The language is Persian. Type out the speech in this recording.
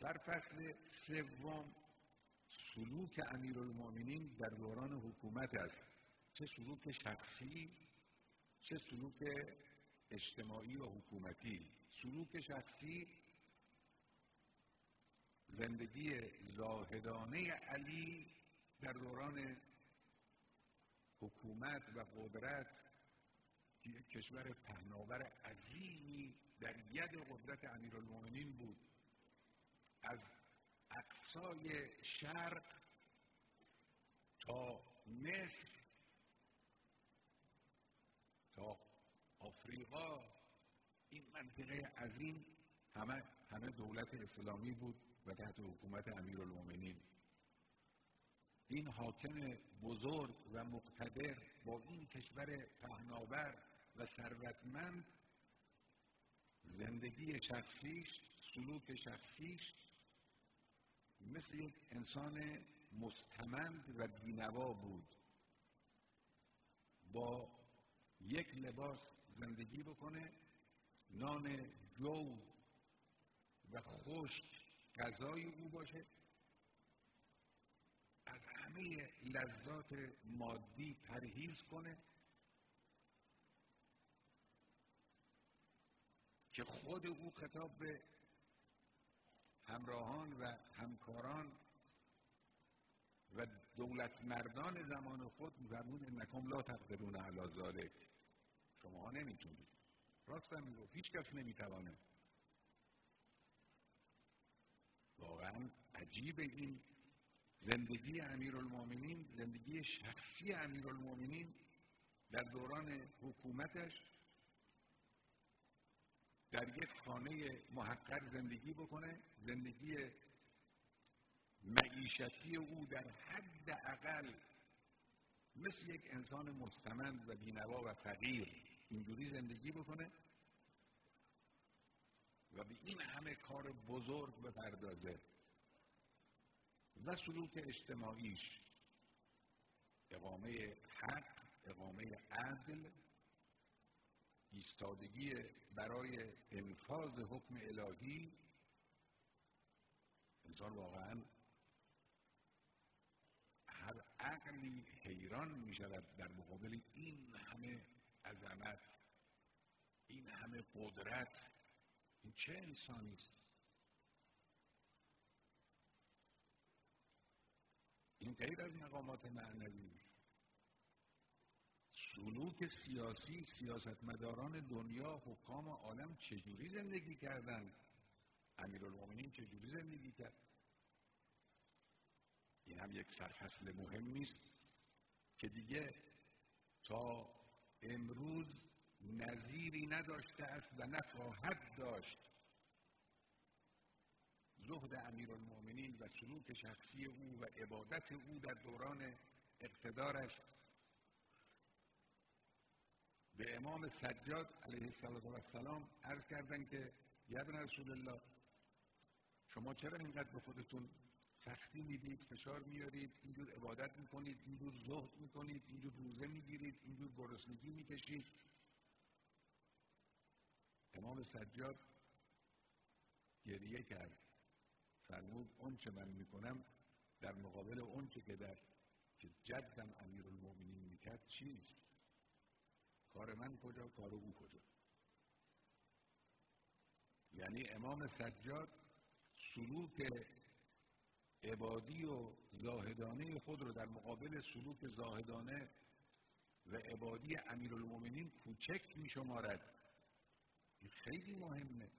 سرفصل سوم سلوک امیرالمؤمنین در دوران حکومت است. چه سلوک شخصی چه سلوک اجتماعی و حکومتی. سلوک شخصی زندگی زاهدانه علی در دوران حکومت و قدرت یک کشور پهناور عظیمی در ید قدرت امیرالمؤمنین بود. از اقصای شرق تا مصر تا آفریقا. این منطقه عظیم همه همه دولت اسلامی بود و تحت حکومت امیرالمؤمنین این حاکم بزرگ و مقتدر با این کشور پهناور و ثروتمند زندگی شخصیش سلوک شخصیش مثل یک انسان مستمند و بینوا بود. با یک لباس زندگی بکنه نان جو و خشک غذای او باشه. از همه لذات مادی پرهیز کنه که خود او خطاب به همراهان و همکاران و دولت مردان زمان خود میفرمون انکم لا تقدرون علی ذالک شما نمی‌تونید. راست هم می‌گفت. هیچ کس نمی‌توانه. واقعا عجیب این زندگی امیرالمؤمنین زندگی شخصی امیرالمؤمنین در دوران حکومتش در یک خانه محقر زندگی بکنه زندگی معیشتی او در حد اقل مثل یک انسان مستمند و بینوا و فقیر اینجوری زندگی بکنه و به این همه کار بزرگ بپردازه و سلوک اجتماعیش. اقامه حق اقامه عدل ایستادگی برای انفاذ حکم الهی انسان واقعا هر عقلی حیران می شود در مقابل این همه عظمت این همه قدرت. این چه انسانی است؟ این غیر از مقامات معنوی است. سلوک سیاسی سیاستمداران دنیا حکام عالم چجوری زندگی کردند امیرالمؤمنین چجوری زندگی کرد؟ این هم یک سرفصل مهمی است که دیگه تا امروز نظیری نداشته است و نخواهد داشت. زهد امیرالمؤمنین و سلوک شخصی او و عبادت او در دوران اقتدارش به امام سجاد علیه السلام عرض کردن که یبن رسول الله شما چرا اینقدر به خودتون سختی می‌دید فشار میارید اینجور عبادت می‌کنید اینجور زهد می‌کنید اینجور روزه می‌گیرید اینجور گرسنگی می‌کشید؟ امام سجاد گریه کرد. فرمود اون چه من می‌کنم در مقابل اون چه که در که جدم امیر المؤمنین می‌کرد چیست کار من کجا کار او کجا. یعنی امام سجاد سلوک عبادی و زاهدانه خود رو در مقابل سلوک زاهدانه و عبادی امیرالمؤمنین کوچک می شمارد این خیلی مهمه.